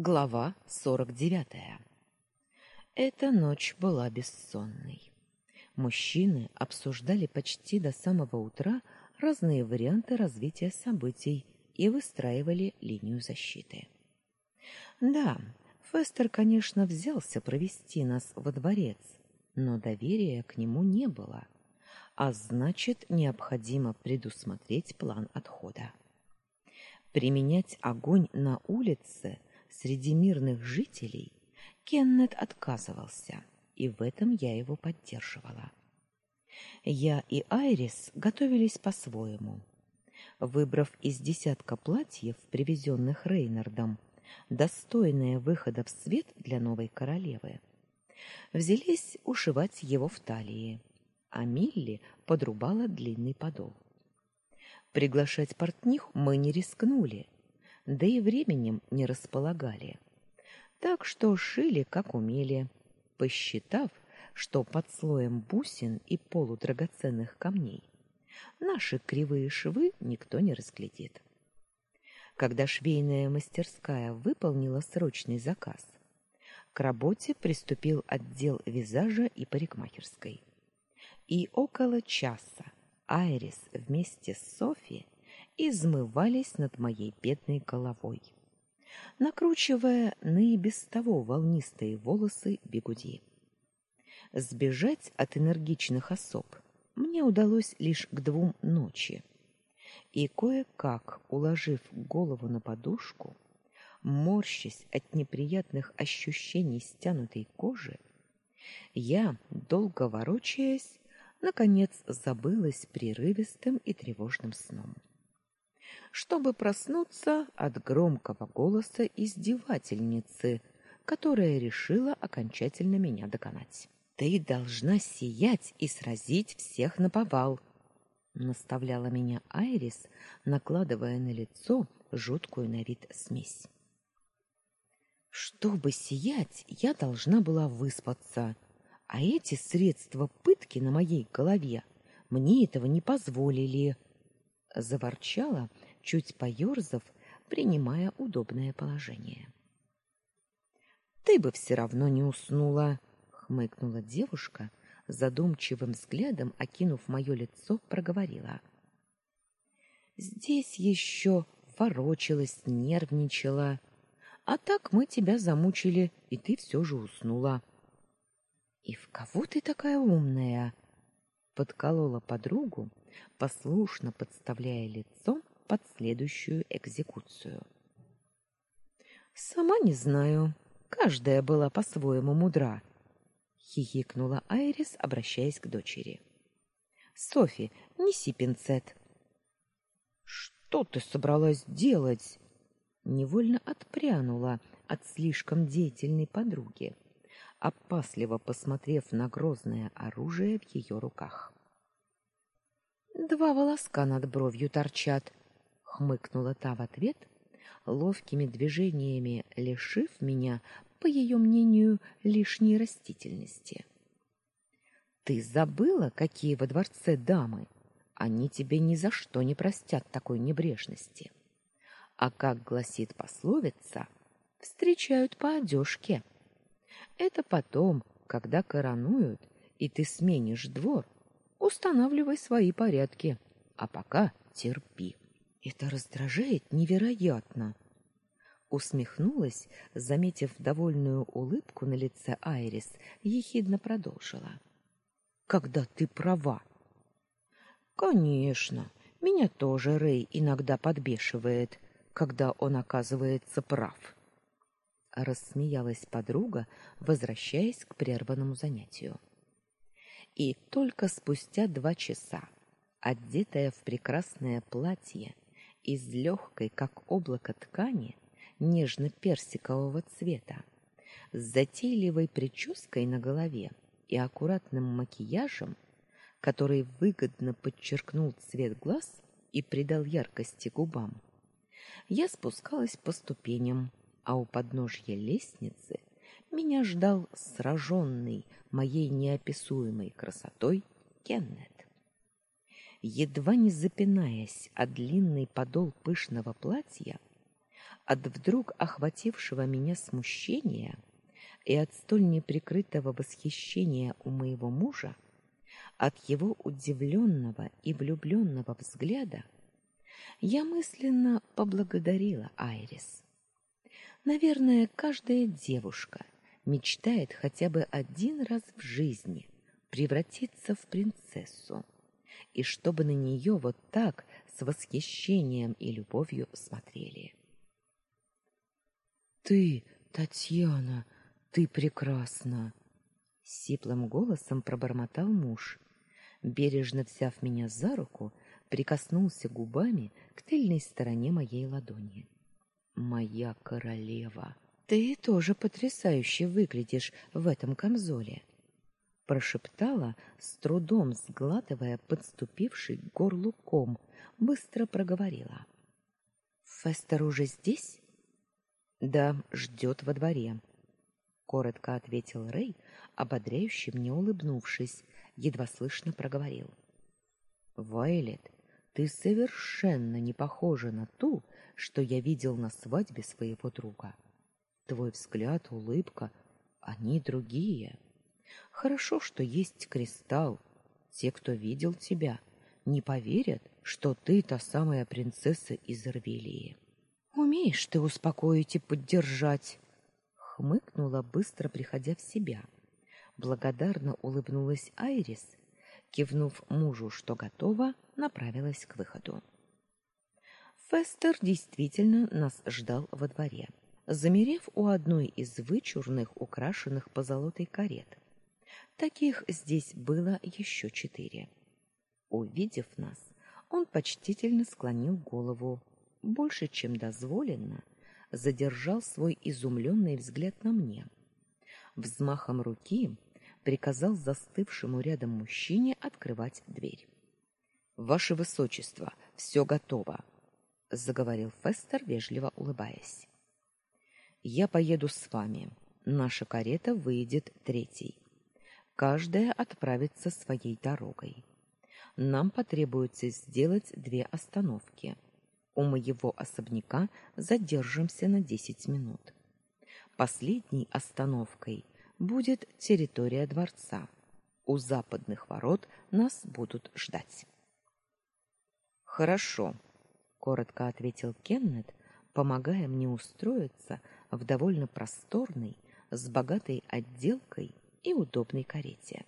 Глава 49. Эта ночь была бессонной. Мужчины обсуждали почти до самого утра разные варианты развития событий и выстраивали линию защиты. Да, Фестер, конечно, взялся провести нас во дворец, но доверия к нему не было, а значит, необходимо предусмотреть план отхода. Применять огонь на улице – среди мирных жителей Кеннет отказывался, и в этом я его поддерживала. Я и Айрис готовились по-своему. Выбрав из десятка платьев, привезенных Рейнардом, достойное выхода в свет для новой королевы, взялись ушивать его в талии, а Милли подрубала длинный подол. Приглашать портних мы не рискнули — да и временем не располагали. Так что шили, как умели, посчитав, что под слоем бусин и полудрагоценных камней наши кривые швы никто не разглядит. Когда швейная мастерская выполнила срочный заказ, к работе приступил отдел визажа и парикмахерской. И около часа Айрис вместе с Софи измывались над моей бедной головой, накручивая на и без того волнистые волосы бегуди. Сбежать от энергичных особ мне удалось лишь к двум ночи. И кое-как, уложив голову на подушку, морщась от неприятных ощущений стянутой кожи, я, долго ворочаясь, наконец забылась прерывистым и тревожным сном чтобы проснуться от громкого голоса издевательницы, которая решила окончательно меня доконать. Ты должна сиять и сразить всех на повал, наставляла меня Айрис, накладывая на лицо жуткую на вид смесь. Чтобы сиять, я должна была выспаться, а эти средства пытки на моей голове мне этого не позволили, заворчала чуть поерзав, принимая удобное положение. Ты бы все равно не уснула, хмыкнула девушка, задумчивым взглядом окинув мое лицо, проговорила: Здесь еще ворочалась, нервничала, а так мы тебя замучили, и ты все же уснула. И в кого ты такая умная? подколола подругу, послушно подставляя лицо под следующую экзекуцию. Сама не знаю, каждая была по-своему мудра, хихикнула Айрис, обращаясь к дочери. Софи, неси пинцет. Что ты собралась делать? Невольно отпрянула от слишком деятельной подруги, опасливо посмотрев на грозное оружие в ее руках. Два волоска над бровью торчат, хмыкнула та в ответ, ловкими движениями лишив меня, по ее мнению, лишней растительности. Ты забыла, какие во дворце дамы? Они тебе ни за что не простят такой небрежности. А как гласит пословица, встречают по одежке. Это потом, когда коронуют, и ты сменишь двор, устанавливай свои порядки, а пока терпи. Это раздражает невероятно. Усмехнулась, заметив довольную улыбку на лице Айрис, ехидно продолжила: "Когда ты права?" "Конечно, меня тоже Рей иногда подбешивает, когда он оказывается прав." рассмеялась подруга, возвращаясь к прерванному занятию. И только спустя два часа, одетая в прекрасное платье из легкой, как облако ткани, нежно-персикового цвета, с затейливой прической на голове и аккуратным макияжем, который выгодно подчеркнул цвет глаз и придал яркости губам. Я спускалась по ступеням, а у подножья лестницы меня ждал сраженный моей неописуемой красотой Кеннет едва не запинаясь о длинный подол пышного платья, От вдруг охватившего меня смущения и от столь неприкрытого восхищения у моего мужа, от его удивленного и влюбленного взгляда, я мысленно поблагодарила Айрис. Наверное, каждая девушка мечтает хотя бы один раз в жизни превратиться в принцессу, и чтобы на нее вот так с восхищением и любовью смотрели. Ты, Татьяна, ты прекрасна, сиплым голосом пробормотал муж, бережно взяв меня за руку, прикоснулся губами к тыльной стороне моей ладони. Моя королева, ты тоже потрясающе выглядишь в этом камзоле, прошептала, с трудом сглатывая подступивший к горлу ком, быстро проговорила: Фестер уже здесь? Да, ждет во дворе, коротко ответил Рей, ободряюще мне улыбнувшись, едва слышно проговорил: "Вайлет, ты совершенно не похожа на ту, что я видел на свадьбе своего друга. Твой взгляд, улыбка, они другие. Хорошо, что есть кристалл. Те, кто видел тебя, не поверят, что ты та самая принцесса из Ирвелии. Умеешь ты успокоить и поддержать, хмыкнула, быстро приходя в себя. Благодарно улыбнулась Айрис, кивнув мужу, что готова, направилась к выходу. Фестер действительно нас ждал во дворе, замерев у одной из вычурных, украшенных позолотой карет. Таких здесь было еще четыре. Увидев нас, он почтительно склонил голову, больше, чем дозволено, задержал свой изумленный взгляд на мне. Взмахом руки приказал застывшему рядом мужчине открывать дверь. Ваше высочество, все готово, заговорил Фестер, вежливо улыбаясь. Я поеду с вами. Наша карета выйдет третьей. Каждая отправится своей дорогой. Нам потребуется сделать две остановки. У моего особняка задержимся на десять минут. Последней остановкой будет территория дворца. У западных ворот нас будут ждать. Хорошо, коротко ответил Кеннет, помогая мне устроиться в довольно просторной, с богатой отделкой и удобной карете.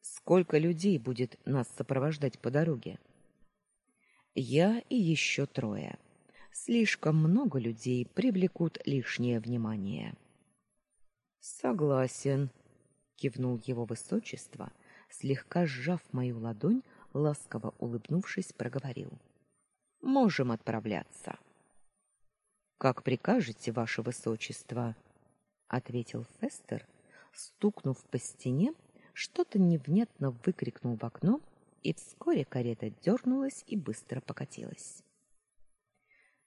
Сколько людей будет нас сопровождать по дороге? Я и еще трое. Слишком много людей привлекут лишнее внимание. Согласен, кивнул его высочество, слегка сжав мою ладонь, ласково улыбнувшись, проговорил: "Можем отправляться". Как прикажете, ваше высочество, ответил Фестер, стукнув по стене, что-то невнятно выкрикнул в окно и вскоре карета дернулась и быстро покатилась.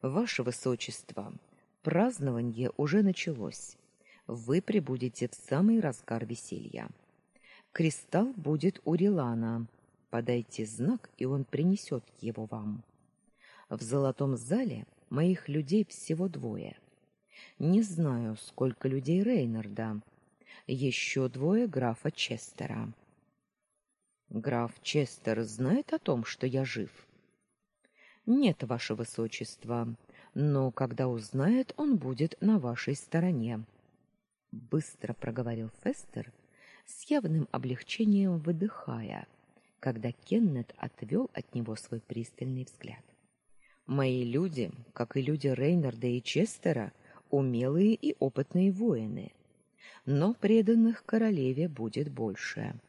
Ваше высочество, празднование уже началось. Вы прибудете в самый разгар веселья. Кристалл будет у Рилана. Подайте знак, и он принесет его вам. В золотом зале моих людей всего двое. Не знаю, сколько людей Рейнарда. Еще двое графа Честера. Граф Честер знает о том, что я жив? Нет, ваше высочество, но когда узнает, он будет на вашей стороне. Быстро проговорил Фестер, с явным облегчением выдыхая, когда Кеннет отвел от него свой пристальный взгляд. Мои люди, как и люди Рейнарда и Честера, умелые и опытные воины, но преданных королеве будет больше.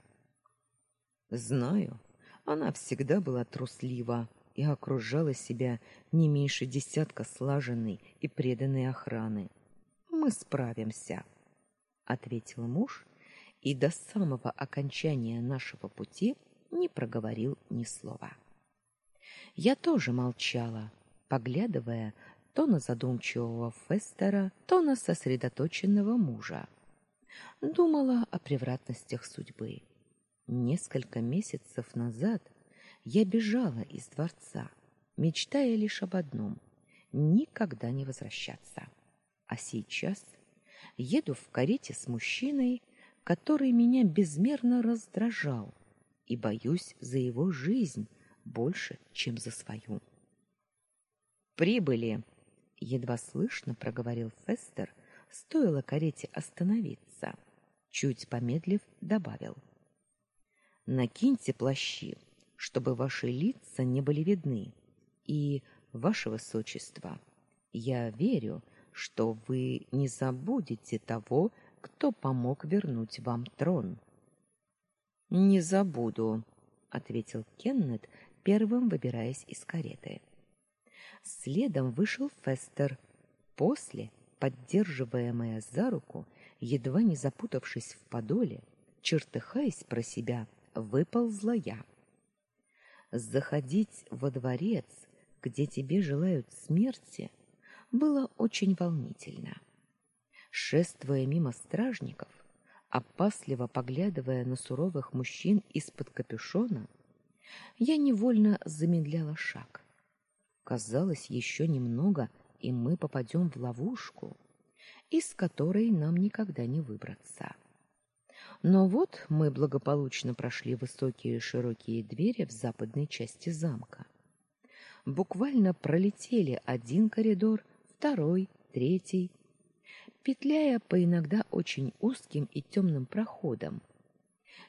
Знаю, она всегда была труслива и окружала себя не меньше десятка слаженной и преданной охраны. Мы справимся, ответил муж и до самого окончания нашего пути не проговорил ни слова. Я тоже молчала, поглядывая то на задумчивого Фестера, то на сосредоточенного мужа. Думала о превратностях судьбы. Несколько месяцев назад я бежала из дворца, мечтая лишь об одном никогда не возвращаться. А сейчас еду в карете с мужчиной, который меня безмерно раздражал, и боюсь за его жизнь больше, чем за свою. Прибыли, едва слышно проговорил Фестер, стоило карете остановиться. Чуть помедлив, добавил: Накиньте плащи, чтобы ваши лица не были видны, и ваше высочество, я верю, что вы не забудете того, кто помог вернуть вам трон. Не забуду, ответил Кеннет, первым выбираясь из кареты. Следом вышел Фестер. После, поддерживаемая за руку, едва не запутавшись в подоле, чертыхаясь про себя, выползла я. Заходить во дворец, где тебе желают смерти, было очень волнительно. Шествуя мимо стражников, опасливо поглядывая на суровых мужчин из-под капюшона, я невольно замедляла шаг. Казалось, еще немного, и мы попадем в ловушку, из которой нам никогда не выбраться. Но вот мы благополучно прошли высокие широкие двери в западной части замка. Буквально пролетели один коридор, второй, третий, петляя по иногда очень узким и темным проходам.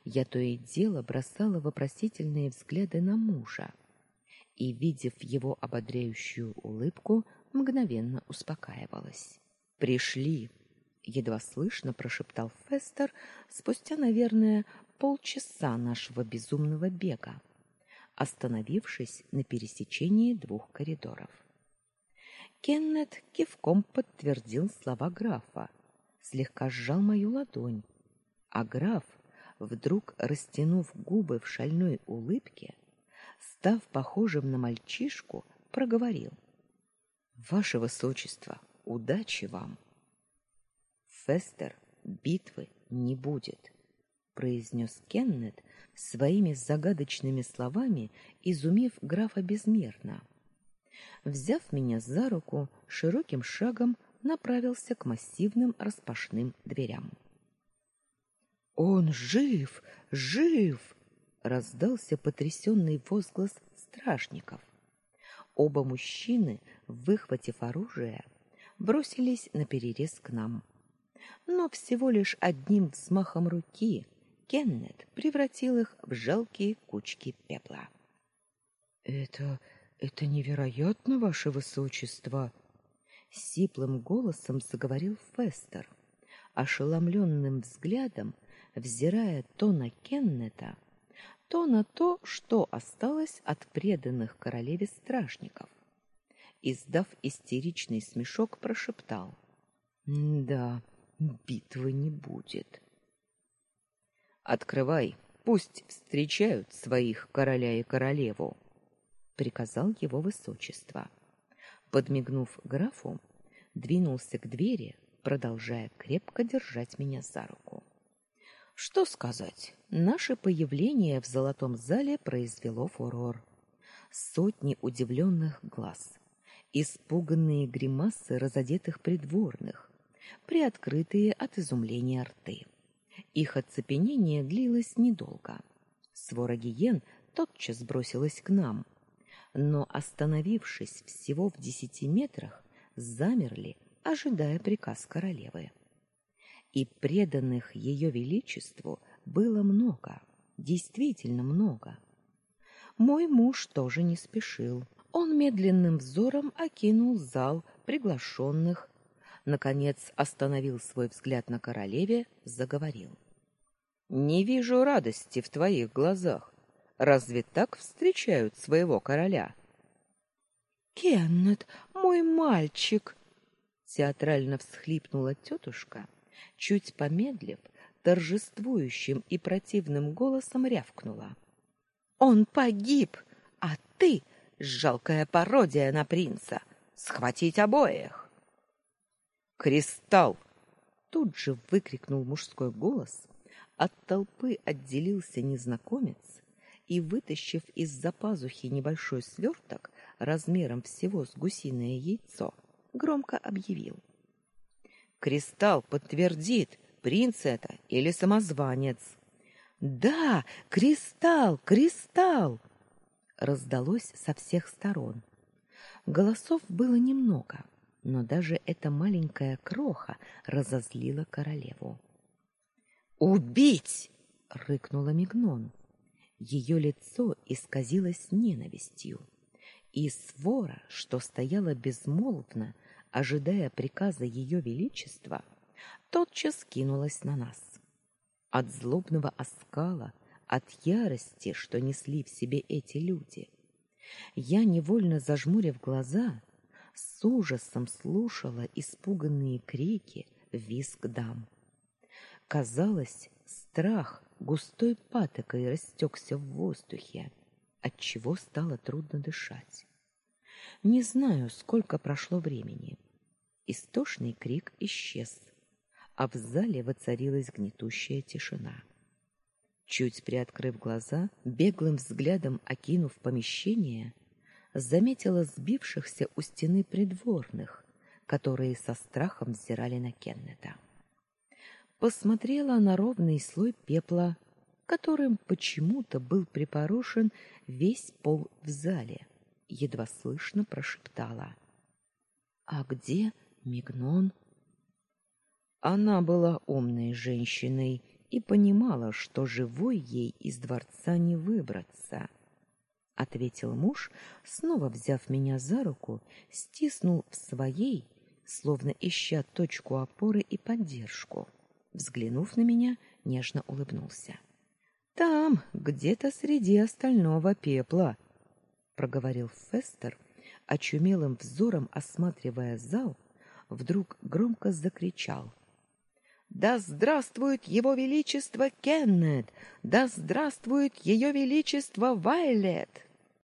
Я то и дело бросала вопросительные взгляды на мужа и, видев его ободряющую улыбку, мгновенно успокаивалась. «Пришли!» — едва слышно прошептал Фестер спустя, наверное, полчаса нашего безумного бега, остановившись на пересечении двух коридоров. Кеннет кивком подтвердил слова графа, слегка сжал мою ладонь, а граф, вдруг растянув губы в шальной улыбке, став похожим на мальчишку, проговорил: "Ваше высочество, удачи вам". Фестер, битвы не будет, произнес Кеннет своими загадочными словами, изумив графа безмерно взяв меня за руку, широким шагом направился к массивным распашным дверям. Он жив, жив, раздался потрясенный возглас стражников. Оба мужчины, выхватив оружие, бросились на перерез к нам. Но всего лишь одним взмахом руки Кеннет превратил их в жалкие кучки пепла. Это это невероятно, ваше высочество, сиплым голосом заговорил Фестер, ошеломленным взглядом взирая то на Кеннета, то на то, что осталось от преданных королеве стражников. Издав истеричный смешок, прошептал: "Да, битвы не будет. Открывай, пусть встречают своих короля и королеву" приказал его высочество. Подмигнув графу, двинулся к двери, продолжая крепко держать меня за руку. Что сказать? Наше появление в золотом зале произвело фурор. Сотни удивленных глаз, испуганные гримасы разодетых придворных, приоткрытые от изумления рты. Их оцепенение длилось недолго. Свора гиен тотчас бросилась к нам, но, остановившись всего в десяти метрах, замерли, ожидая приказ королевы. И преданных ее величеству было много, действительно много. Мой муж тоже не спешил. Он медленным взором окинул зал приглашенных, наконец остановил свой взгляд на королеве, заговорил: "Не вижу радости в твоих глазах. Разве так встречают своего короля? Кеннет, мой мальчик, театрально всхлипнула тетушка, чуть помедлив, торжествующим и противным голосом рявкнула: "Он погиб, а ты жалкая пародия на принца. Схватить обоих!" "Кристалл!" тут же выкрикнул мужской голос. От толпы отделился незнакомец и, вытащив из-за пазухи небольшой сверток, размером всего с гусиное яйцо, громко объявил. «Кристалл подтвердит, принц это или самозванец». «Да, кристалл, кристалл!» Раздалось со всех сторон. Голосов было немного, но даже эта маленькая кроха разозлила королеву. «Убить!» — рыкнула Мигнон. Ее лицо исказилось ненавистью, и свора, что стояла безмолвно, ожидая приказа ее величества, тотчас кинулась на нас. От злобного оскала, от ярости, что несли в себе эти люди, я невольно зажмурив глаза, с ужасом слушала испуганные крики, визг дам. Казалось, страх густой патокой растекся в воздухе, от чего стало трудно дышать. Не знаю, сколько прошло времени. Истошный крик исчез, а в зале воцарилась гнетущая тишина. Чуть приоткрыв глаза, беглым взглядом окинув помещение, заметила сбившихся у стены придворных, которые со страхом взирали на Кеннета посмотрела на ровный слой пепла, которым почему-то был припорошен весь пол в зале. Едва слышно прошептала: "А где Мигнон?" Она была умной женщиной и понимала, что живой ей из дворца не выбраться. Ответил муж, снова взяв меня за руку, стиснул в своей, словно ища точку опоры и поддержку взглянув на меня, нежно улыбнулся. Там, где-то среди остального пепла, проговорил Фестер, очумелым взором осматривая зал, вдруг громко закричал: да здравствует его величество Кеннет! Да здравствует ее величество Вайлет!